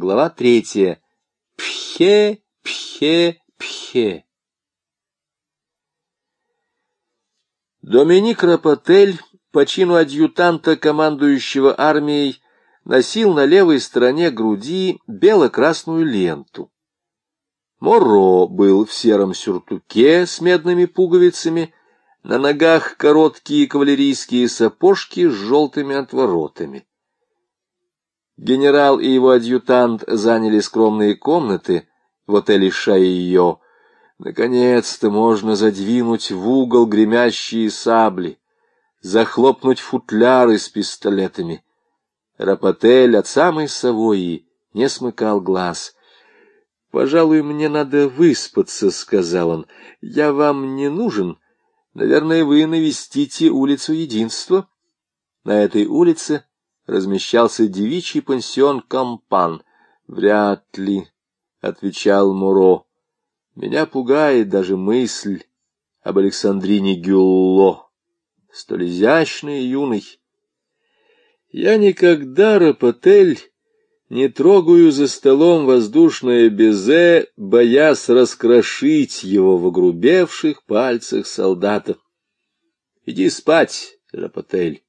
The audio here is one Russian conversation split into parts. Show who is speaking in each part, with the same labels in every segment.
Speaker 1: Глава третья. Пхе, пхе, пхе. Доминик Рапотель, по чину адъютанта, командующего армией, носил на левой стороне груди бело-красную ленту. Моро был в сером сюртуке с медными пуговицами, на ногах короткие кавалерийские сапожки с желтыми отворотами. Генерал и его адъютант заняли скромные комнаты в отеле «Шайо». Наконец-то можно задвинуть в угол гремящие сабли, захлопнуть футляры с пистолетами. Рапотель от самой Савойи не смыкал глаз. «Пожалуй, мне надо выспаться», — сказал он. «Я вам не нужен. Наверное, вы навестите улицу Единства». На этой улице размещался девичий пансион Кампан. «Вряд ли», — отвечал Муро. «Меня пугает даже мысль об Александрине Гюлло, столь изящной и юной. Я никогда, Рапотель, не трогаю за столом воздушное безе, боясь раскрошить его в огрубевших пальцах солдата. Иди спать, Рапотель.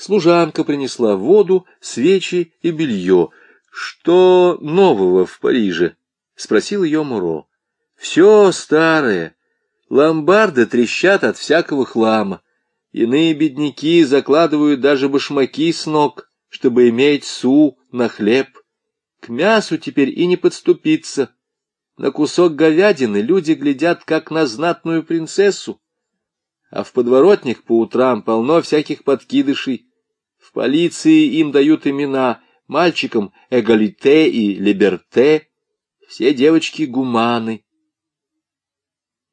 Speaker 1: Служанка принесла воду, свечи и белье. «Что нового в Париже?» — спросил ее Муро. «Все старое. Ломбарды трещат от всякого хлама. Иные бедняки закладывают даже башмаки с ног, чтобы иметь су на хлеб. К мясу теперь и не подступиться. На кусок говядины люди глядят, как на знатную принцессу. А в подворотнях по утрам полно всяких подкидышей, в полиции им дают имена мальчикам Эгалите и Либерте, все девочки гуманы.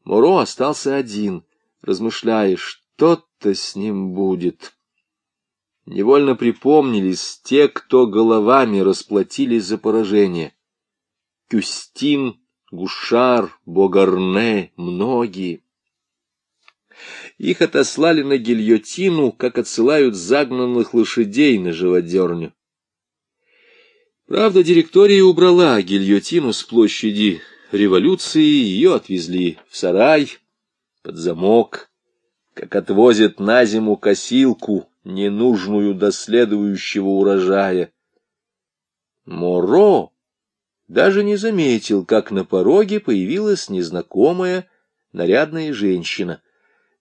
Speaker 1: Муро остался один, размышляя, что-то с ним будет. Невольно припомнились те, кто головами расплатились за поражение. Кюстин, Гушар, Богарне, многие. Их отослали на гильотину, как отсылают загнанных лошадей на живодерню. Правда, директория убрала гильотину с площади революции, ее отвезли в сарай, под замок, как отвозят на зиму косилку, ненужную до следующего урожая. Моро даже не заметил, как на пороге появилась незнакомая нарядная женщина —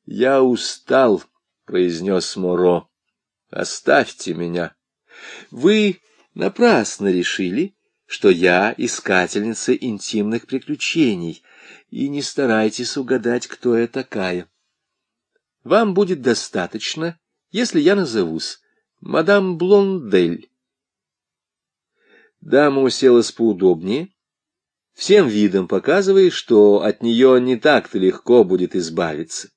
Speaker 1: «Я устал», — произнес Моро. «Оставьте меня. Вы напрасно решили, что я искательница интимных приключений, и не старайтесь угадать, кто я такая. Вам будет достаточно, если я назовусь мадам Блондель». Дама уселась поудобнее, всем видом показывая, что от нее не так-то легко будет избавиться.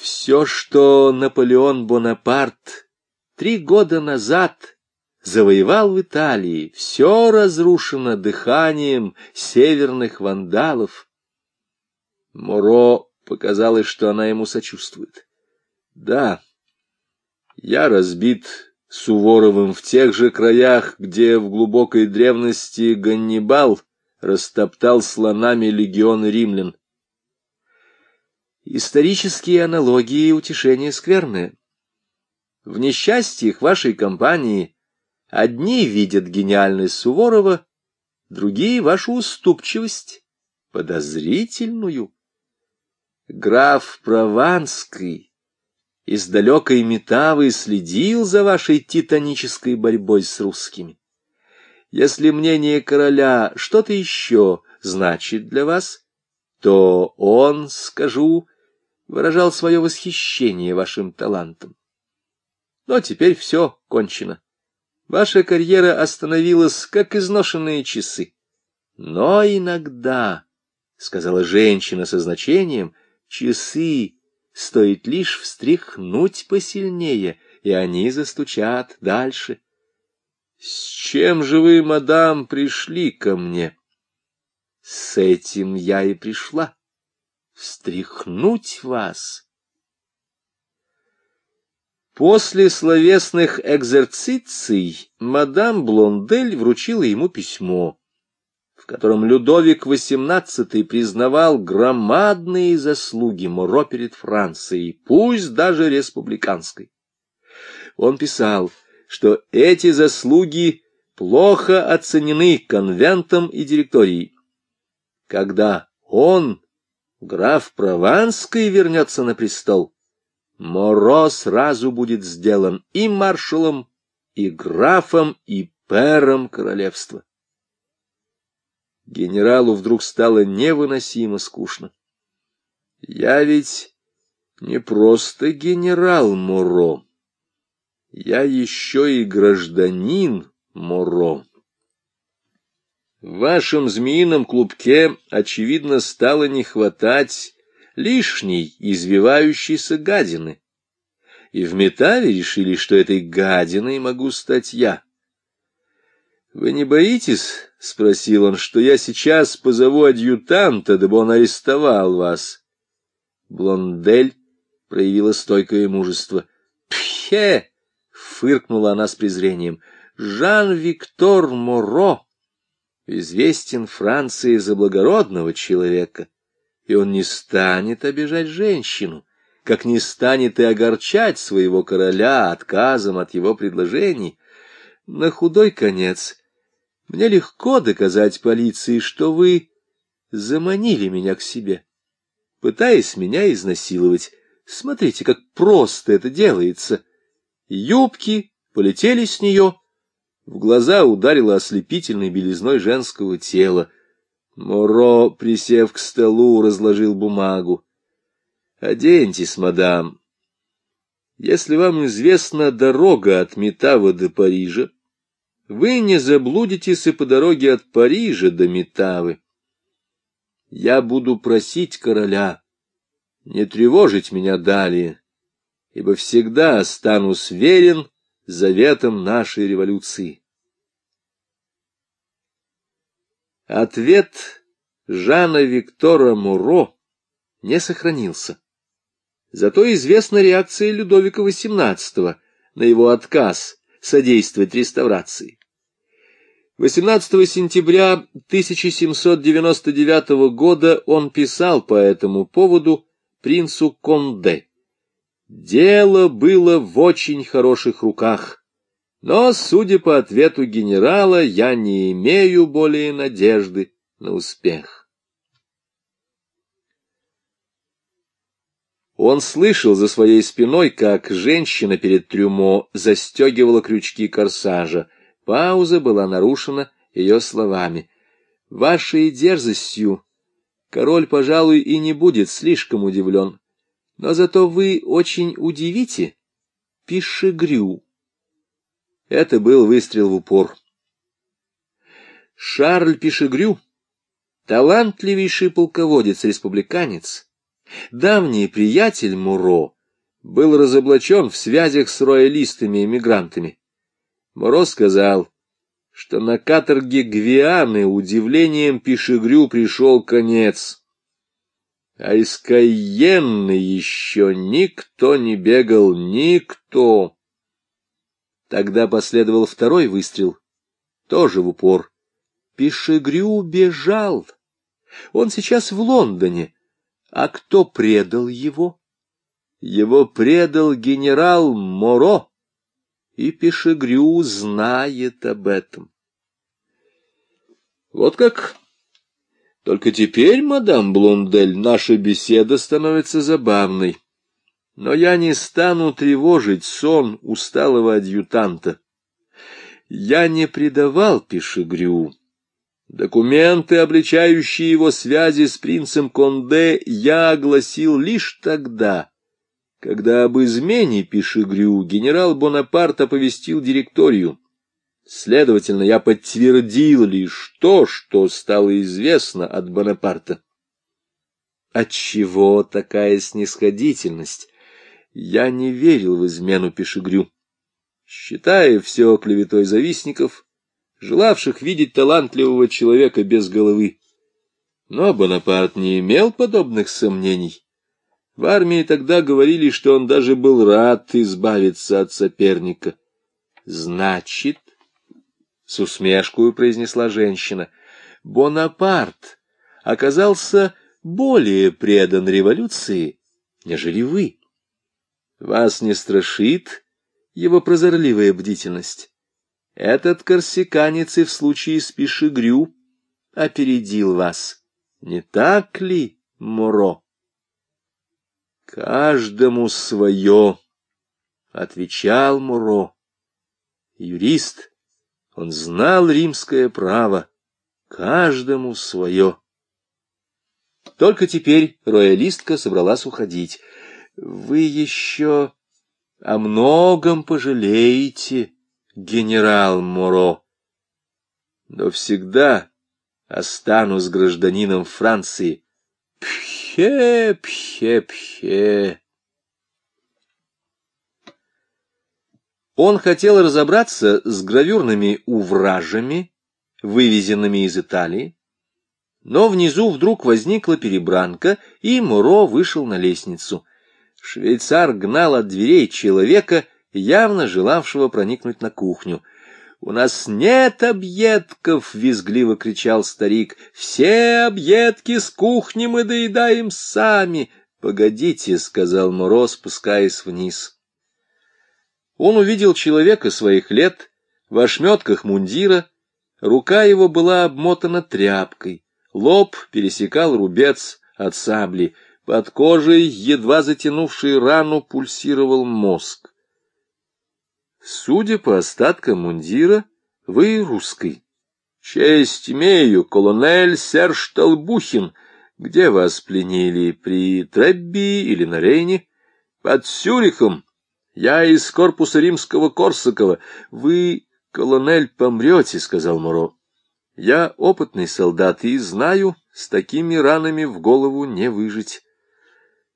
Speaker 1: Все, что Наполеон Бонапарт три года назад завоевал в Италии, все разрушено дыханием северных вандалов. Моро показалось, что она ему сочувствует. Да, я разбит Суворовым в тех же краях, где в глубокой древности Ганнибал растоптал слонами легион римлян. Исторические аналогии и утешения скверные. В несчастьях вашей компании одни видят гениальность Суворова, другие — вашу уступчивость, подозрительную. Граф Прованский из далекой Метавы следил за вашей титанической борьбой с русскими. Если мнение короля что-то еще значит для вас, то он, скажу, выражал свое восхищение вашим талантом. Но теперь все кончено. Ваша карьера остановилась, как изношенные часы. Но иногда, — сказала женщина со значением, — часы стоит лишь встряхнуть посильнее, и они застучат дальше. С чем же вы, мадам, пришли ко мне? С этим я и пришла встряхнуть вас. После словесных экзерциций мадам Блондель вручила ему письмо, в котором Людовик XVIII признавал громадные заслуги Моро перед Францией, пусть даже республиканской. Он писал, что эти заслуги плохо оценены конвентом и директорией. Когда он, граф Прованский, вернется на престол, Моро сразу будет сделан и маршалом, и графом, и пером королевства. Генералу вдруг стало невыносимо скучно. Я ведь не просто генерал Моро, я еще и гражданин Моро. В вашем змеином клубке, очевидно, стало не хватать лишней извивающейся гадины. И в Метаве решили, что этой гадиной могу стать я. «Вы не боитесь, — спросил он, — что я сейчас позову адъютанта, дабы он арестовал вас?» Блондель проявила стойкое мужество. «Пхе!» — фыркнула она с презрением. «Жан-Виктор Моро известен Франции за благородного человека» и он не станет обижать женщину, как не станет и огорчать своего короля отказом от его предложений. На худой конец мне легко доказать полиции, что вы заманили меня к себе, пытаясь меня изнасиловать. Смотрите, как просто это делается. Юбки полетели с нее, в глаза ударило ослепительной белизной женского тела — Моро, присев к столу, разложил бумагу. — Оденьтесь, мадам. Если вам известна дорога от Метава до Парижа, вы не заблудитесь и по дороге от Парижа до Метавы. Я буду просить короля не тревожить меня далее, ибо всегда останусь верен заветам нашей революции. Ответ Жана Виктора Муро не сохранился. Зато известна реакция Людовика XVIII на его отказ содействовать реставрации. 18 сентября 1799 года он писал по этому поводу принцу Конде. «Дело было в очень хороших руках. Но, судя по ответу генерала, я не имею более надежды на успех. Он слышал за своей спиной, как женщина перед трюмо застегивала крючки корсажа. Пауза была нарушена ее словами. «Вашей дерзостью король, пожалуй, и не будет слишком удивлен. Но зато вы очень удивите Пишегрю». Это был выстрел в упор. Шарль Пишегрю, талантливейший полководец-республиканец, давний приятель Муро, был разоблачен в связях с роялистами-эмигрантами. Муро сказал, что на каторге Гвианы удивлением Пишегрю пришел конец. А из Кайенны еще никто не бегал, никто. Тогда последовал второй выстрел, тоже в упор. Пишегрю бежал. Он сейчас в Лондоне. А кто предал его? Его предал генерал Моро, и Пишегрю знает об этом. Вот как... Только теперь, мадам Блондель, наша беседа становится забавной. Но я не стану тревожить сон усталого адъютанта. Я не предавал Пешегрю. Документы, обличающие его связи с принцем Конде, я огласил лишь тогда, когда об измене Пешегрю генерал Бонапарт оповестил директорию. Следовательно, я подтвердил лишь то, что стало известно от Бонапарта. Отчего такая снисходительность? Я не верил в измену Пешегрю, считая все клеветой завистников, желавших видеть талантливого человека без головы. Но Бонапарт не имел подобных сомнений. В армии тогда говорили, что он даже был рад избавиться от соперника. Значит, с усмешкой произнесла женщина, Бонапарт оказался более предан революции, нежели вы. Вас не страшит его прозорливая бдительность. Этот корсиканец и в случае с Пишегрю опередил вас. Не так ли, Моро? Каждому свое, — отвечал Муро. Юрист, он знал римское право, каждому свое. Только теперь роялистка собралась уходить. Вы еще о многом пожалеете, генерал Моро. Но всегда останусь гражданином Франции. Пхе, пхе, пхе. Он хотел разобраться с гравюрными увражами, вывезенными из Италии, но внизу вдруг возникла перебранка, и Муро вышел на лестницу. Швейцар гнал от дверей человека, явно желавшего проникнуть на кухню. «У нас нет объедков!» — визгливо кричал старик. «Все объедки с кухни мы доедаем сами!» «Погодите!» — сказал Муро, спускаясь вниз. Он увидел человека своих лет в ошметках мундира, рука его была обмотана тряпкой, лоб пересекал рубец от сабли, под кожей, едва затянувший рану, пульсировал мозг. Судя по остаткам мундира, вы русский. Честь имею, колонель Серж Толбухин. Где вас пленили, при Требби или на Рейне? Под Сюрихом. Я из корпуса римского Корсакова. Вы, колонель, помрете, — сказал Муро. Я опытный солдат и знаю, с такими ранами в голову не выжить.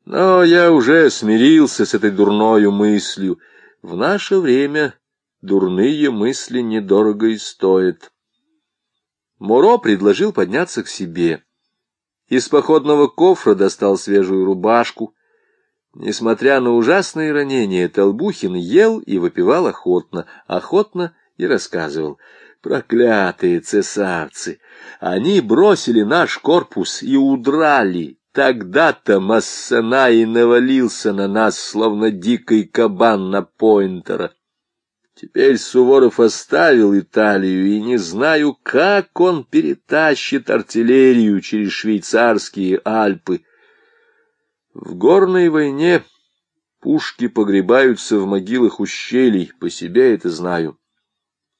Speaker 1: Но я уже смирился с этой дурною мыслью. В наше время дурные мысли недорого и стоят. Муро предложил подняться к себе. Из походного кофра достал свежую рубашку, Несмотря на ужасные ранения, Толбухин ел и выпивал охотно, охотно и рассказывал. Проклятые цесарцы! Они бросили наш корпус и удрали. Тогда-то Массена и навалился на нас, словно дикий кабан на Пойнтера. Теперь Суворов оставил Италию, и не знаю, как он перетащит артиллерию через швейцарские Альпы. В горной войне пушки погребаются в могилах ущелий, по себе это знаю.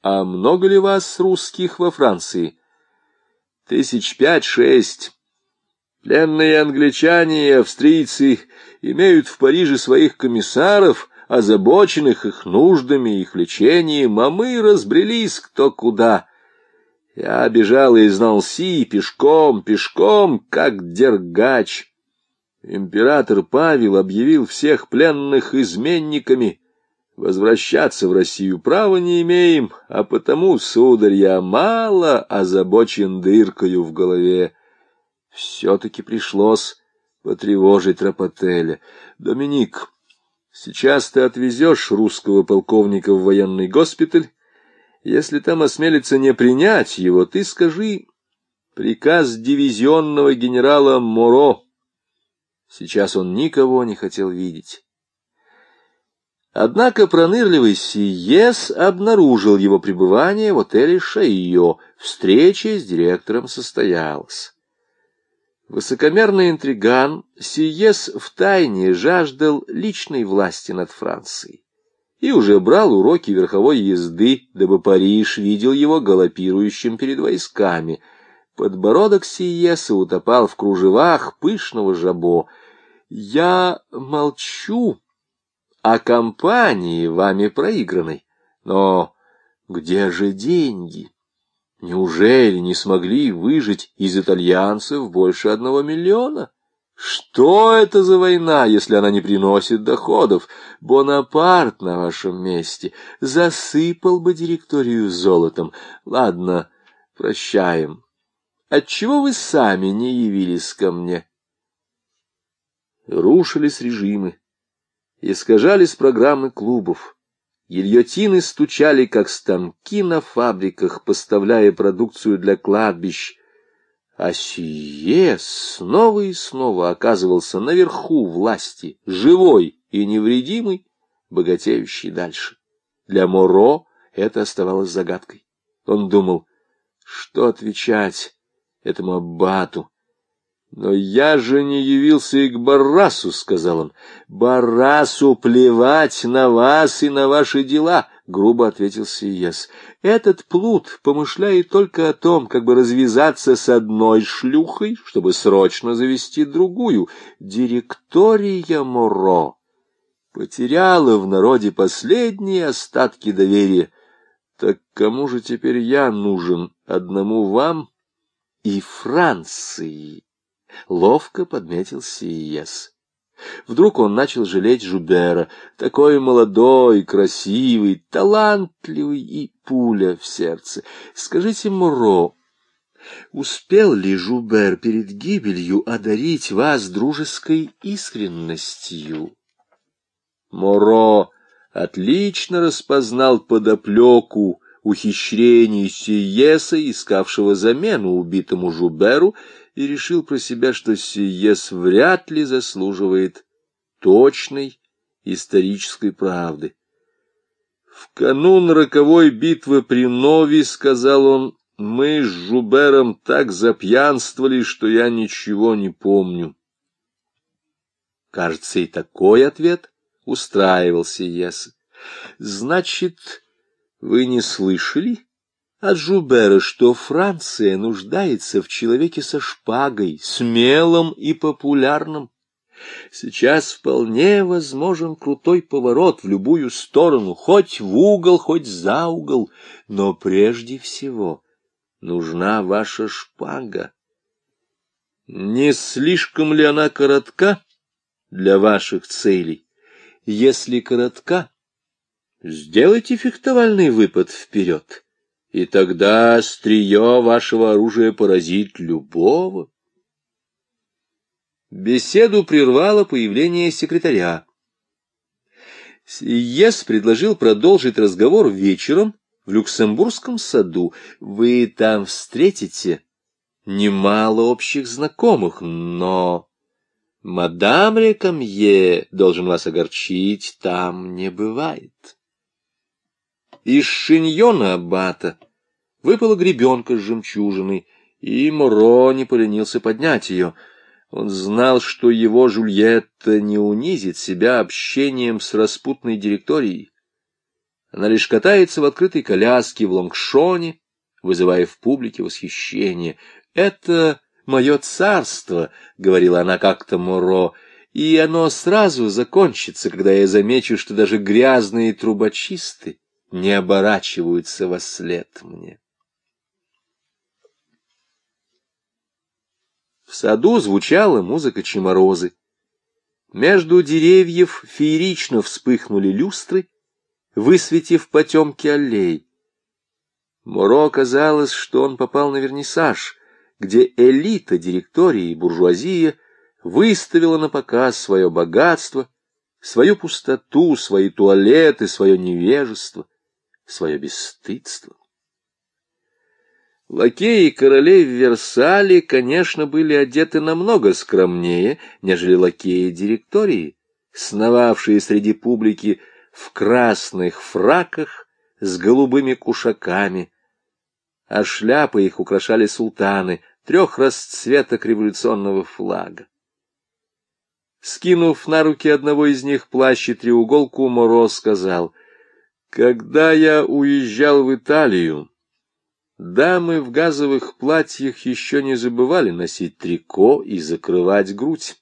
Speaker 1: А много ли вас русских во Франции? Тысяч пять-шесть. Пленные англичане и австрийцы имеют в Париже своих комиссаров, озабоченных их нуждами, их лечением, а мы разбрелись кто куда. Я бежал из Нанси пешком, пешком, как дергач. Император Павел объявил всех пленных изменниками. Возвращаться в Россию права не имеем, а потому, сударь, я мало озабочен дыркою в голове. Все-таки пришлось потревожить Рапотеля. Доминик, сейчас ты отвезешь русского полковника в военный госпиталь. Если там осмелится не принять его, ты скажи приказ дивизионного генерала Моро Сейчас он никого не хотел видеть. Однако пронырливый Сиес обнаружил его пребывание в отеле «Шайо». Встреча с директором состоялась. Высокомерный интриган Сиес втайне жаждал личной власти над Францией и уже брал уроки верховой езды, дабы Париж видел его галопирующим перед войсками. Подбородок Сиеса утопал в кружевах пышного жабо — я молчу о компании вами проигранной, но где же деньги? Неужели не смогли выжить из итальянцев больше одного миллиона? Что это за война, если она не приносит доходов? Бонапарт на вашем месте засыпал бы директорию золотом. Ладно, прощаем. Отчего вы сами не явились ко мне? Рушились режимы, искажались программы клубов. Гильотины стучали, как станки на фабриках, поставляя продукцию для кладбищ. А сие снова и снова оказывался наверху власти, живой и невредимый, богатеющий дальше. Для Моро это оставалось загадкой. Он думал, что отвечать этому аббату, «Но я же не явился и к Баррасу», — сказал он. «Баррасу плевать на вас и на ваши дела», — грубо ответил Сиес. «Этот плут помышляет только о том, как бы развязаться с одной шлюхой, чтобы срочно завести другую. Директория Моро потеряла в народе последние остатки доверия. Так кому же теперь я нужен? Одному вам и Франции?» ловко подметил Сиес. Вдруг он начал жалеть Жубера, такой молодой, красивый, талантливый и пуля в сердце. Скажите, Муро, успел ли Жубер перед гибелью одарить вас дружеской искренностью? Моро отлично распознал подоплеку ухищрений Сиеса, искавшего замену убитому Жуберу, и решил про себя, что Сиес вряд ли заслуживает точной исторической правды. В канун роковой битвы при Нови, сказал он, мы с Жубером так запьянствовали, что я ничего не помню. Кажется, и такой ответ устраивал Сиеса. Значит, вы не слышали? от Жубера, что Франция нуждается в человеке со шпагой, смелым и популярным. Сейчас вполне возможен крутой поворот в любую сторону, хоть в угол, хоть за угол, но прежде всего нужна ваша шпага. Не слишком ли она коротка для ваших целей? Если коротка, сделайте фехтовальный выпад вперед и тогда острие вашего оружия поразит любого. Беседу прервало появление секретаря. Сиес предложил продолжить разговор вечером в Люксембургском саду. Вы там встретите немало общих знакомых, но... Мадам Рекамье, должен вас огорчить, там не бывает. Из шиньона аббата выпала гребенка с жемчужиной, и Моро не поленился поднять ее. Он знал, что его Жульетта не унизит себя общением с распутной директорией. Она лишь катается в открытой коляске в лонгшоне, вызывая в публике восхищение. «Это мое царство», — говорила она как-то Моро, — «и оно сразу закончится, когда я замечу, что даже грязные трубочисты не оборачиваются во след мне. В саду звучала музыка чеморозы. Между деревьев феерично вспыхнули люстры, высветив потемки аллей. Моро казалось, что он попал на вернисаж, где элита директории и буржуазия выставила на показ свое богатство, свою пустоту, свои туалеты, свое невежество свое бесстыдство. Лакеи королей в Версале, конечно, были одеты намного скромнее, нежели лакеи директории, сновавшие среди публики в красных фраках с голубыми кушаками, а шляпы их украшали султаны трех расцветок революционного флага. Скинув на руки одного из них плащ и треуголку, Моро сказал — когда я уезжал в Италию, дамы в газовых платьях еще не забывали носить трико и закрывать грудь.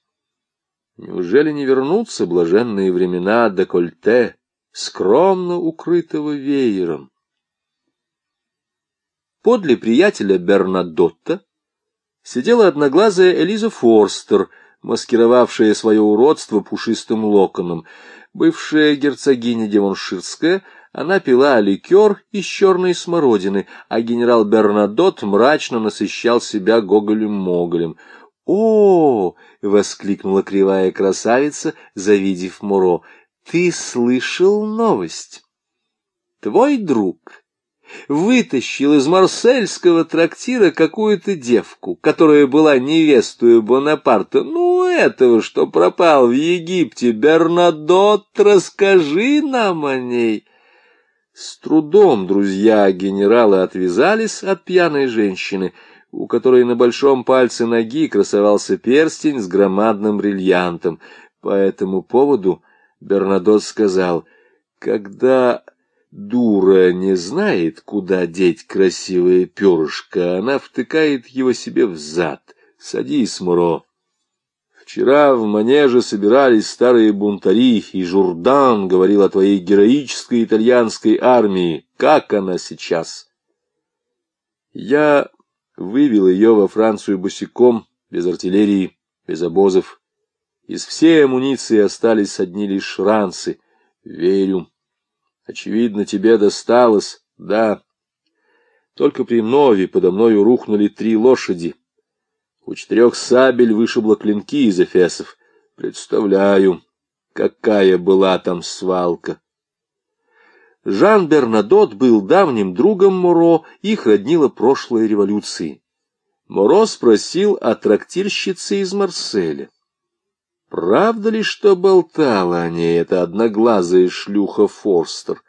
Speaker 1: Неужели не вернутся блаженные времена декольте, скромно укрытого веером? Подле приятеля Бернадотта сидела одноглазая Элиза Форстер, маскировавшая свое уродство пушистым локоном. Бывшая герцогиня Девонширская — она пила ликер из черной смородины, а генерал Бернадот мрачно насыщал себя гоголем-моголем. О, воскликнула кривая красавица, завидев Муро. Ты слышал новость? Твой друг вытащил из марсельского трактира какую-то девку, которая была невестою Бонапарта. Ну, этого, что пропал в Египте, Бернадот, расскажи нам о ней. С трудом друзья генерала отвязались от пьяной женщины, у которой на большом пальце ноги красовался перстень с громадным бриллиантом. По этому поводу Бернадот сказал, «Когда дура не знает, куда деть красивое перышко, она втыкает его себе в зад. Садись, Муро». Вчера в манеже собирались старые бунтари, и Журдан говорил о твоей героической итальянской армии. Как она сейчас? Я вывел ее во Францию босиком, без артиллерии, без обозов. Из всей амуниции остались одни лишь ранцы. Верю. Очевидно, тебе досталось, да. Только при Нове подо мною рухнули три лошади — у четырех сабель вышибло клинки из эфесов. Представляю, какая была там свалка. Жан Бернадот был давним другом Моро, их роднила прошлой революции. Моро спросил о трактирщице из Марселя. Правда ли, что болтала о ней эта одноглазая шлюха Форстер?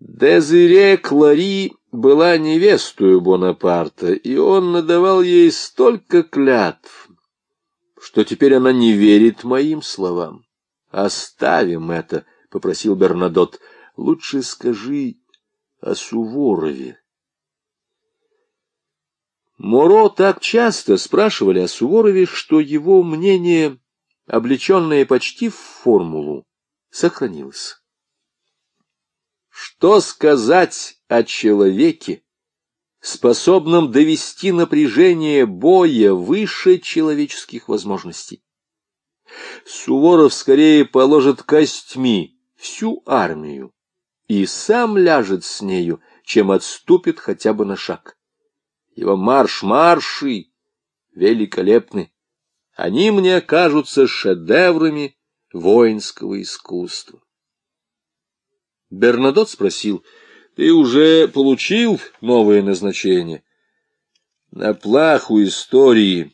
Speaker 1: Дезире Клари была невестою Бонапарта, и он надавал ей столько клятв, что теперь она не верит моим словам. «Оставим это», — попросил Бернадот. «Лучше скажи о Суворове». Моро так часто спрашивали о Суворове, что его мнение, облеченное почти в формулу, сохранилось. Что сказать о человеке, способном довести напряжение боя выше человеческих возможностей? Суворов скорее положит костьми всю армию и сам ляжет с нею, чем отступит хотя бы на шаг. Его марш-марши великолепны. Они мне кажутся шедеврами воинского искусства. Бернадот спросил, «Ты уже получил новое назначение?» «На плаху истории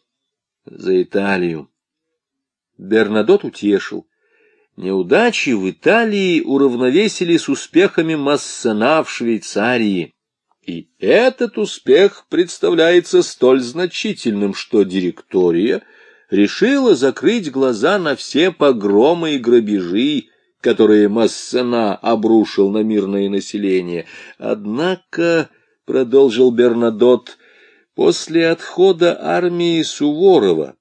Speaker 1: за Италию». Бернадот утешил. Неудачи в Италии уравновесили с успехами Массена в Швейцарии. И этот успех представляется столь значительным, что директория решила закрыть глаза на все погромы и грабежи, которые Массена обрушил на мирное население. Однако, — продолжил Бернадот, — после отхода армии Суворова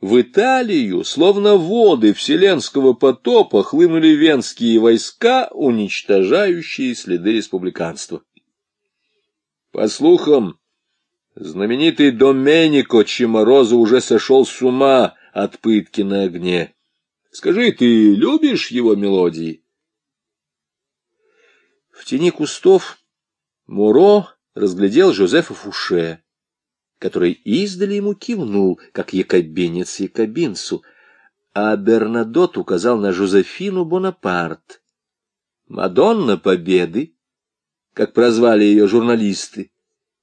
Speaker 1: в Италию, словно воды вселенского потопа, хлынули венские войска, уничтожающие следы республиканства. По слухам, знаменитый Доменико Чиморозо уже сошел с ума от пытки на огне. Скажи, ты любишь его мелодии? В тени кустов Муро разглядел Жозефа Фуше, который издали ему кивнул, как якобинец якобинцу, а Бернадот указал на Жозефину Бонапарт. Мадонна Победы, как прозвали ее журналисты,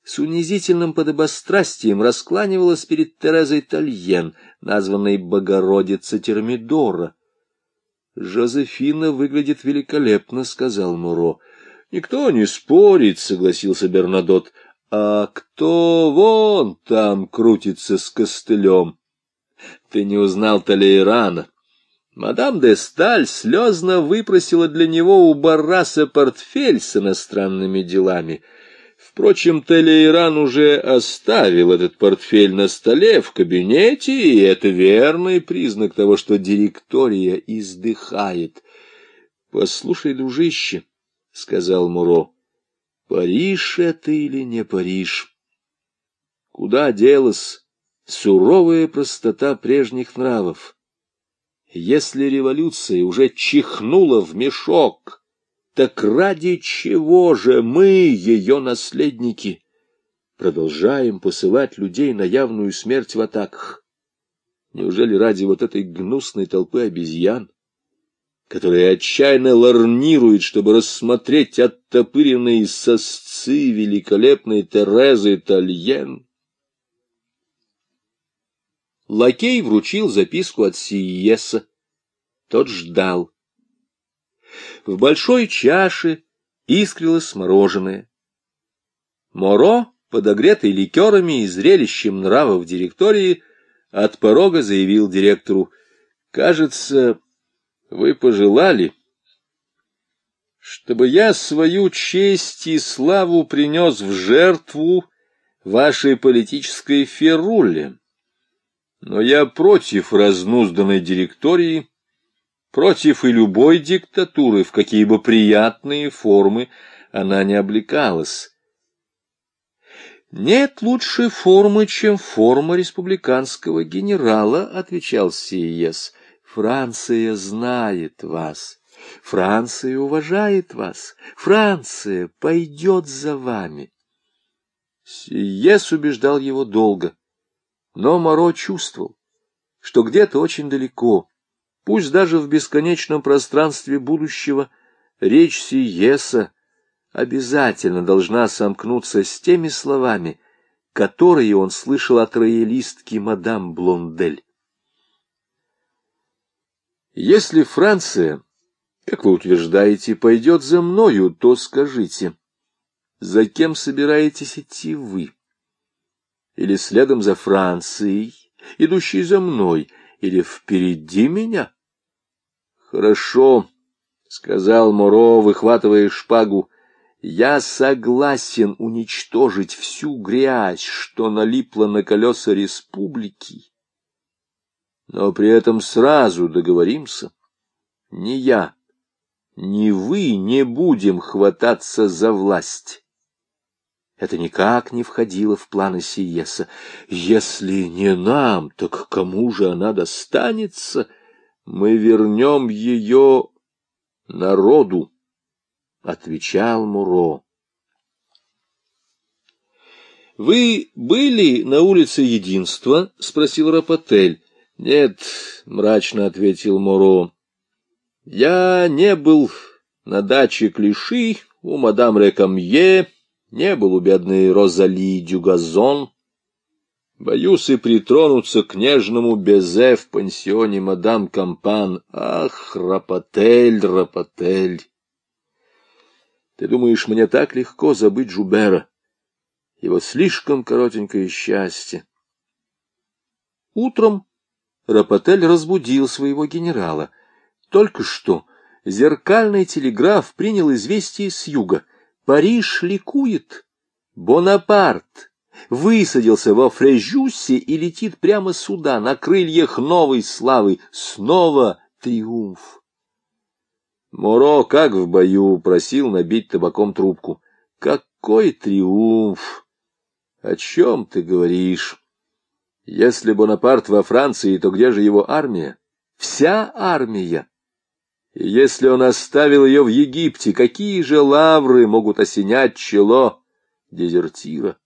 Speaker 1: с унизительным подобострастием раскланивалась перед Терезой Тальен, названной Богородица Термидора. «Жозефина выглядит великолепно», — сказал Муро. «Никто не спорит», — согласился Бернадот. «А кто вон там крутится с костылем?» «Ты не узнал Талейрана?» Мадам де Сталь слезно выпросила для него у Барраса портфель с иностранными делами — Впрочем, Талейран уже оставил этот портфель на столе в кабинете, и это верный признак того, что директория издыхает. — Послушай, дружище, — сказал Муро, — Париж это или не Париж? Куда делась суровая простота прежних нравов? Если революция уже чихнула в мешок, так ради чего же мы, ее наследники, продолжаем посылать людей на явную смерть в атаках. Неужели ради вот этой гнусной толпы обезьян, которая отчаянно ларнирует, чтобы рассмотреть оттопыренные сосцы великолепной Терезы Тальен? Лакей вручил записку от Сиеса. Тот ждал. В большой чаше искрилось мороженое. Моро, подогретый ликерами и зрелищем нравов директории, от порога заявил директору, «Кажется, вы пожелали, чтобы я свою честь и славу принес в жертву вашей политической феруле. Но я против разнузданной директории, против и любой диктатуры, в какие бы приятные формы она не облекалась. «Нет лучшей формы, чем форма республиканского генерала», — отвечал Сиес. «Франция знает вас, Франция уважает вас, Франция пойдет за вами». Сиес убеждал его долго, но Моро чувствовал, что где-то очень далеко, пусть даже в бесконечном пространстве будущего, речь Сиеса обязательно должна сомкнуться с теми словами, которые он слышал от роялистки мадам Блондель. Если Франция, как вы утверждаете, пойдет за мною, то скажите, за кем собираетесь идти вы? Или следом за Францией, идущей за мной, или впереди меня? Хорошо, — сказал Моро, выхватывая шпагу, я согласен уничтожить всю грязь, что налипла на колеса республики. Но при этом сразу договоримся, ни я, ни вы не будем хвататься за власть. Это никак не входило в планы Сиеса. Если не нам, так кому же она достанется? Мы вернем ее народу отвечал Муро. «Вы были на улице Единства?» — спросил Рапотель. «Нет», — мрачно ответил Муро. «Я не был на даче Клиши у мадам Рекамье, не был у бедной Розали Дюгазон. Боюсь и притронуться к нежному безе в пансионе мадам Кампан. Ах, Рапотель, Рапотель!» Ты думаешь, мне так легко забыть Жубера? Его слишком коротенькое счастье. Утром Рапотель разбудил своего генерала. Только что зеркальный телеграф принял известие с юга. Париж ликует. Бонапарт высадился во Фрежюсе и летит прямо сюда, на крыльях новой славы. Снова триумф. Моро, как в бою, просил набить табаком трубку. Какой триумф! О чем ты говоришь? Если Бонапарт во Франции, то где же его армия? Вся армия. И если он оставил ее в Египте, какие же лавры могут осенять чело дезертира?